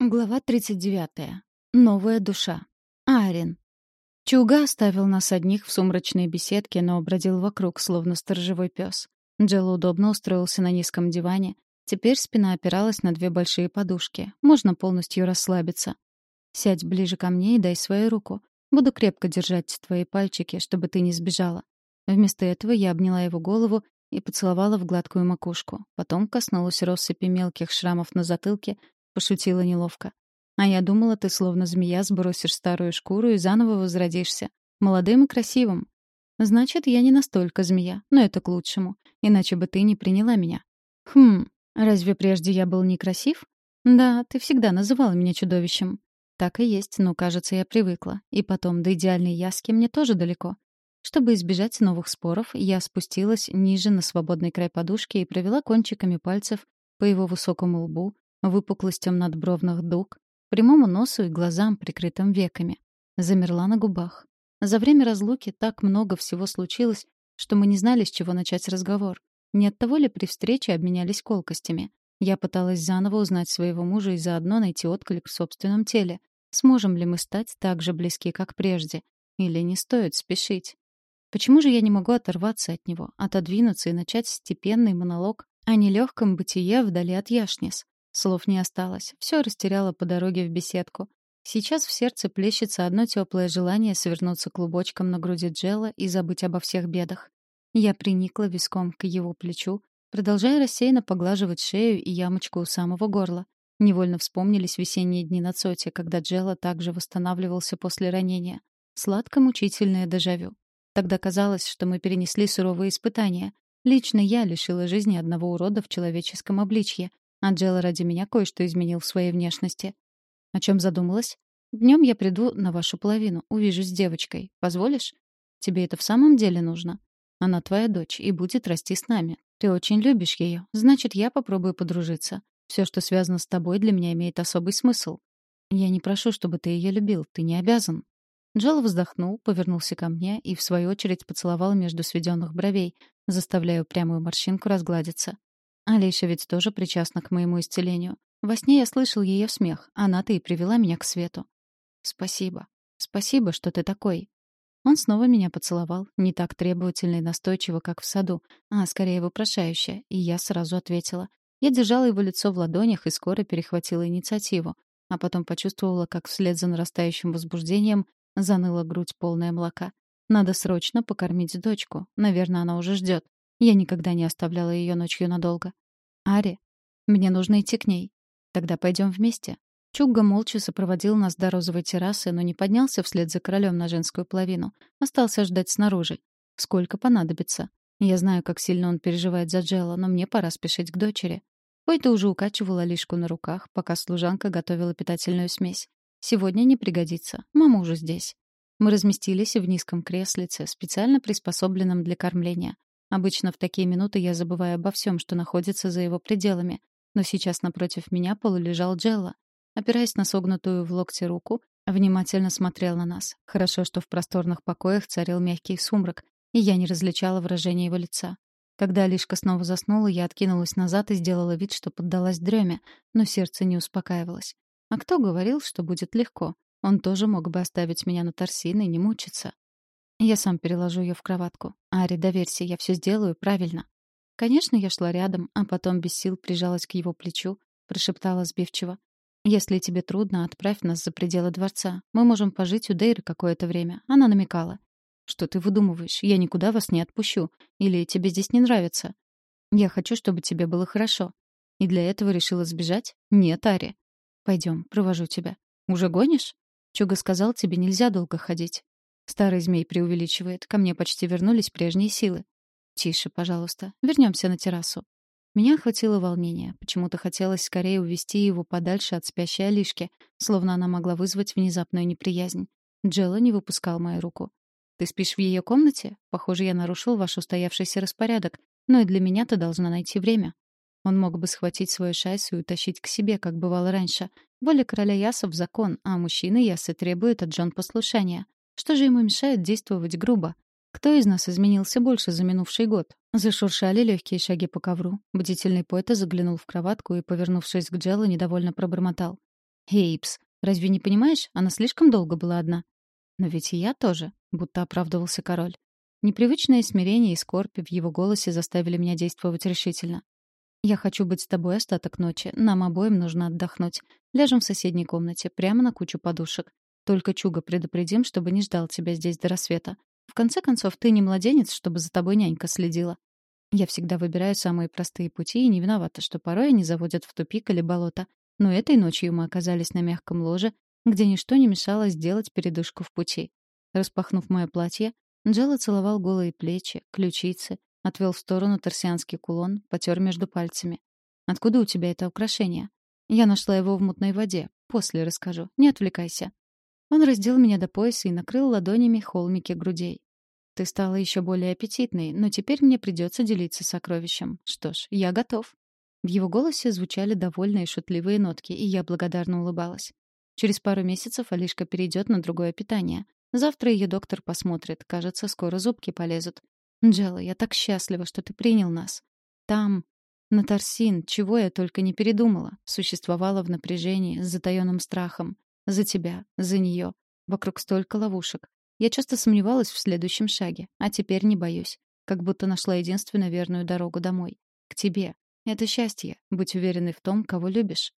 Глава 39. Новая душа. Арин. Чуга оставил нас одних в сумрачной беседке, но бродил вокруг, словно сторожевой пес. Джелл удобно устроился на низком диване. Теперь спина опиралась на две большие подушки. Можно полностью расслабиться. Сядь ближе ко мне и дай свою руку. Буду крепко держать твои пальчики, чтобы ты не сбежала. Вместо этого я обняла его голову и поцеловала в гладкую макушку. Потом коснулась россыпи мелких шрамов на затылке, Пошутила неловко. А я думала, ты словно змея сбросишь старую шкуру и заново возродишься. Молодым и красивым. Значит, я не настолько змея, но это к лучшему. Иначе бы ты не приняла меня. Хм, разве прежде я был некрасив? Да, ты всегда называла меня чудовищем. Так и есть, но, кажется, я привыкла. И потом, до идеальной яски мне тоже далеко. Чтобы избежать новых споров, я спустилась ниже на свободный край подушки и провела кончиками пальцев по его высокому лбу, выпуклостям надбровных дуг, прямому носу и глазам, прикрытым веками. Замерла на губах. За время разлуки так много всего случилось, что мы не знали, с чего начать разговор. Не от того ли при встрече обменялись колкостями. Я пыталась заново узнать своего мужа и заодно найти отклик в собственном теле. Сможем ли мы стать так же близки, как прежде? Или не стоит спешить? Почему же я не могу оторваться от него, отодвинуться и начать степенный монолог о нелегком бытие вдали от Яшнис? Слов не осталось. Все растеряла по дороге в беседку. Сейчас в сердце плещется одно теплое желание свернуться клубочком на груди Джелла и забыть обо всех бедах. Я приникла виском к его плечу, продолжая рассеянно поглаживать шею и ямочку у самого горла. Невольно вспомнились весенние дни на Цоте, когда Джелла также восстанавливался после ранения. Сладко-мучительное дежавю. Тогда казалось, что мы перенесли суровые испытания. Лично я лишила жизни одного урода в человеческом обличье, Анджела ради меня кое-что изменил в своей внешности. О чем задумалась? Днем я приду на вашу половину, увижусь с девочкой. Позволишь? Тебе это в самом деле нужно? Она твоя дочь и будет расти с нами. Ты очень любишь ее, значит, я попробую подружиться. Все, что связано с тобой, для меня имеет особый смысл. Я не прошу, чтобы ты ее любил, ты не обязан. Джел вздохнул, повернулся ко мне и, в свою очередь, поцеловал между сведенных бровей, заставляя упрямую морщинку разгладиться. Алиша ведь тоже причастна к моему исцелению. Во сне я слышал ее смех. Она-то и привела меня к свету. Спасибо. Спасибо, что ты такой. Он снова меня поцеловал, не так требовательно и настойчиво, как в саду, а скорее вопрошающе, и я сразу ответила. Я держала его лицо в ладонях и скоро перехватила инициативу, а потом почувствовала, как вслед за нарастающим возбуждением заныла грудь полная молока. Надо срочно покормить дочку. Наверное, она уже ждет. Я никогда не оставляла ее ночью надолго. «Ари, мне нужно идти к ней. Тогда пойдем вместе». Чугга молча сопроводил нас до розовой террасы, но не поднялся вслед за королем на женскую половину. Остался ждать снаружи. Сколько понадобится. Я знаю, как сильно он переживает за Джелла, но мне пора спешить к дочери. Пойта уже укачивала лишку на руках, пока служанка готовила питательную смесь. Сегодня не пригодится. Мама уже здесь. Мы разместились в низком креслице, специально приспособленном для кормления. Обычно в такие минуты я забываю обо всем, что находится за его пределами. Но сейчас напротив меня полулежал Джелла. Опираясь на согнутую в локте руку, внимательно смотрел на нас. Хорошо, что в просторных покоях царил мягкий сумрак, и я не различала выражения его лица. Когда Алишка снова заснула, я откинулась назад и сделала вид, что поддалась дреме, но сердце не успокаивалось. А кто говорил, что будет легко? Он тоже мог бы оставить меня на торсин и не мучиться. Я сам переложу ее в кроватку. Ари, доверься, я все сделаю правильно. Конечно, я шла рядом, а потом без сил прижалась к его плечу, прошептала сбивчиво. «Если тебе трудно, отправь нас за пределы дворца. Мы можем пожить у Дейры какое-то время». Она намекала. «Что ты выдумываешь? Я никуда вас не отпущу. Или тебе здесь не нравится?» «Я хочу, чтобы тебе было хорошо». «И для этого решила сбежать?» «Нет, Ари». «Пойдем, провожу тебя». «Уже гонишь?» Чуга сказал, тебе нельзя долго ходить. Старый змей преувеличивает. Ко мне почти вернулись прежние силы. Тише, пожалуйста. Вернемся на террасу. Меня охватило волнение. Почему-то хотелось скорее увести его подальше от спящей Алишки, словно она могла вызвать внезапную неприязнь. Джелла не выпускал мою руку. «Ты спишь в ее комнате? Похоже, я нарушил ваш устоявшийся распорядок. Но и для меня ты должна найти время». Он мог бы схватить свою шайсу и утащить к себе, как бывало раньше. Воля короля Ясов — закон, а мужчины Ясы требуют от Джон послушания. Что же ему мешает действовать грубо? Кто из нас изменился больше за минувший год? Зашуршали легкие шаги по ковру. Бдительный поэт заглянул в кроватку и, повернувшись к Джеллу, недовольно пробормотал. Эйпс, разве не понимаешь, она слишком долго была одна. Но ведь и я тоже, будто оправдывался король. Непривычное смирение и скорбь в его голосе заставили меня действовать решительно. «Я хочу быть с тобой остаток ночи. Нам обоим нужно отдохнуть. Ляжем в соседней комнате, прямо на кучу подушек. Только Чуга предупредим, чтобы не ждал тебя здесь до рассвета. В конце концов, ты не младенец, чтобы за тобой нянька следила. Я всегда выбираю самые простые пути и не виновата, что порой они заводят в тупик или болото. Но этой ночью мы оказались на мягком ложе, где ничто не мешало сделать передышку в пути. Распахнув мое платье, Джелла целовал голые плечи, ключицы, отвел в сторону торсианский кулон, потер между пальцами. «Откуда у тебя это украшение?» «Я нашла его в мутной воде. После расскажу. Не отвлекайся». Он раздел меня до пояса и накрыл ладонями холмики грудей. «Ты стала еще более аппетитной, но теперь мне придется делиться сокровищем. Что ж, я готов». В его голосе звучали довольные шутливые нотки, и я благодарно улыбалась. Через пару месяцев Алишка перейдет на другое питание. Завтра ее доктор посмотрит. Кажется, скоро зубки полезут. Джелла, я так счастлива, что ты принял нас. Там, на Торсин, чего я только не передумала. Существовала в напряжении, с затаённым страхом. За тебя, за нее. Вокруг столько ловушек. Я часто сомневалась в следующем шаге, а теперь не боюсь. Как будто нашла единственно верную дорогу домой. К тебе. Это счастье — быть уверенной в том, кого любишь.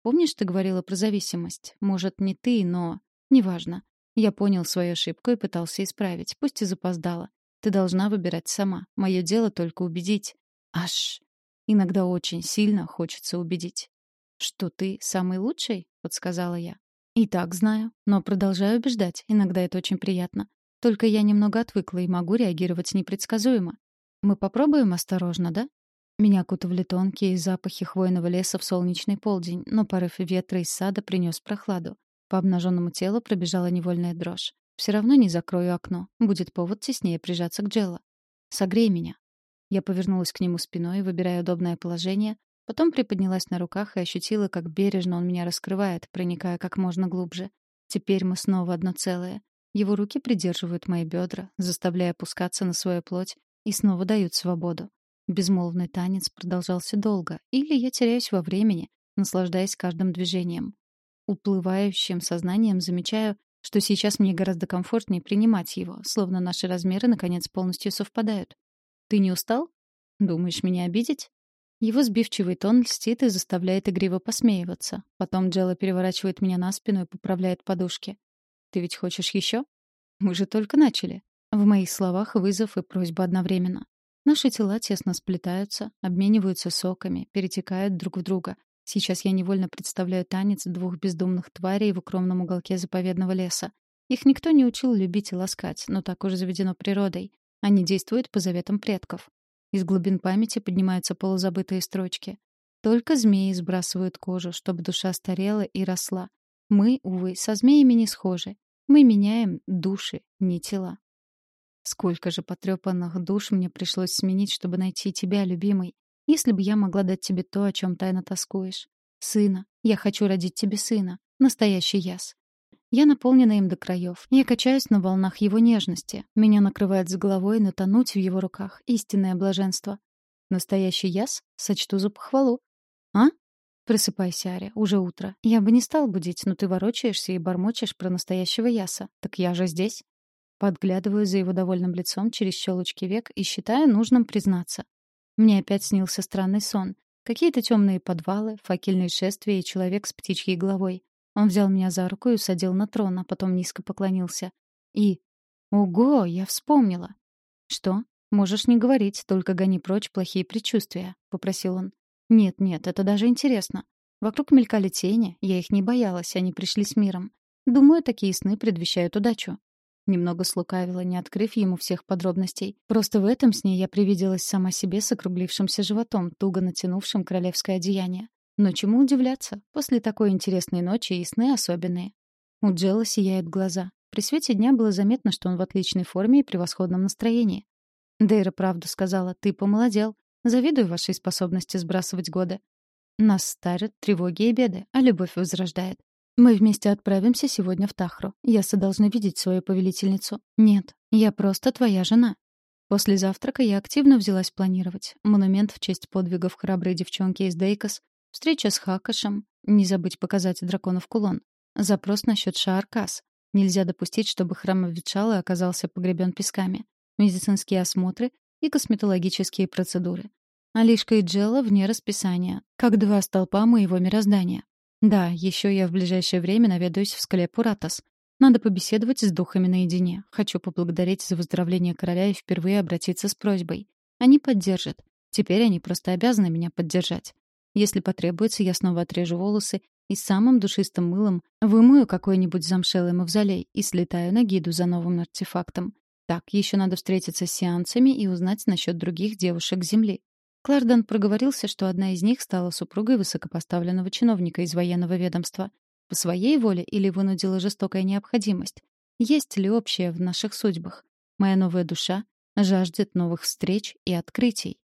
Помнишь, ты говорила про зависимость? Может, не ты, но... Неважно. Я понял свою ошибку и пытался исправить, пусть и запоздала. Ты должна выбирать сама. Мое дело только убедить. Аж. Иногда очень сильно хочется убедить. «Что ты самый лучший?» — подсказала я. «И так знаю, но продолжаю убеждать. Иногда это очень приятно. Только я немного отвыкла и могу реагировать непредсказуемо. Мы попробуем осторожно, да?» Меня окутывали тонкие запахи хвойного леса в солнечный полдень, но порыв ветра из сада принес прохладу. По обнаженному телу пробежала невольная дрожь. Все равно не закрою окно. Будет повод теснее прижаться к Джелла. «Согрей меня». Я повернулась к нему спиной, выбирая удобное положение, потом приподнялась на руках и ощутила, как бережно он меня раскрывает, проникая как можно глубже. Теперь мы снова одно целое. Его руки придерживают мои бедра, заставляя опускаться на свою плоть, и снова дают свободу. Безмолвный танец продолжался долго, или я теряюсь во времени, наслаждаясь каждым движением. Уплывающим сознанием замечаю, что сейчас мне гораздо комфортнее принимать его, словно наши размеры наконец полностью совпадают. «Ты не устал? Думаешь, меня обидеть?» Его сбивчивый тон льстит и заставляет игриво посмеиваться. Потом Джелла переворачивает меня на спину и поправляет подушки. «Ты ведь хочешь еще?» «Мы же только начали». В моих словах вызов и просьба одновременно. Наши тела тесно сплетаются, обмениваются соками, перетекают друг в друга, Сейчас я невольно представляю танец двух бездумных тварей в укромном уголке заповедного леса. Их никто не учил любить и ласкать, но так уж заведено природой. Они действуют по заветам предков. Из глубин памяти поднимаются полузабытые строчки. Только змеи сбрасывают кожу, чтобы душа старела и росла. Мы, увы, со змеями не схожи. Мы меняем души, не тела. Сколько же потрепанных душ мне пришлось сменить, чтобы найти тебя, любимый. Если бы я могла дать тебе то, о чем тайно тоскуешь. Сына. Я хочу родить тебе сына. Настоящий яс. Я наполнена им до краев. Я качаюсь на волнах его нежности. Меня накрывает с головой, но тонуть в его руках — истинное блаженство. Настоящий яс? Сочту за похвалу. А? Просыпайся, Аря, уже утро. Я бы не стал будить, но ты ворочаешься и бормочешь про настоящего яса. Так я же здесь. Подглядываю за его довольным лицом через щелочки век и считаю нужным признаться. Мне опять снился странный сон. Какие-то темные подвалы, факельные шествия и человек с птичьей головой. Он взял меня за руку и усадил на трон, а потом низко поклонился. И... Ого, я вспомнила. Что? Можешь не говорить, только гони прочь плохие предчувствия, попросил он. Нет, нет, это даже интересно. Вокруг мелькали тени, я их не боялась, они пришли с миром. Думаю, такие сны предвещают удачу. Немного слукавила, не открыв ему всех подробностей. Просто в этом сне я привиделась сама себе с округлившимся животом, туго натянувшим королевское одеяние. Но чему удивляться? После такой интересной ночи и сны особенные. У Джелла сияют глаза. При свете дня было заметно, что он в отличной форме и превосходном настроении. Дейра правду сказала, ты помолодел. Завидую вашей способности сбрасывать годы. Нас старят тревоги и беды, а любовь возрождает. Мы вместе отправимся сегодня в Тахру. Яса должна видеть свою повелительницу. Нет, я просто твоя жена. После завтрака я активно взялась планировать. Монумент в честь подвигов храброй девчонки из Дейкос, встреча с Хакашем, Не забыть показать дракону в кулон. Запрос насчет Шааркас. Нельзя допустить, чтобы храм обветшал и оказался погребен песками. Медицинские осмотры и косметологические процедуры. Алишка и Джелла вне расписания, как два столпа моего мироздания. Да, еще я в ближайшее время наведаюсь в склеп Уратас. Надо побеседовать с духами наедине. Хочу поблагодарить за выздоровление короля и впервые обратиться с просьбой. Они поддержат. Теперь они просто обязаны меня поддержать. Если потребуется, я снова отрежу волосы и самым душистым мылом вымою какой-нибудь замшелый мавзолей и слетаю на гиду за новым артефактом. Так, еще надо встретиться с сеансами и узнать насчет других девушек Земли. Кларден проговорился, что одна из них стала супругой высокопоставленного чиновника из военного ведомства. По своей воле или вынудила жестокая необходимость? Есть ли общее в наших судьбах? Моя новая душа жаждет новых встреч и открытий.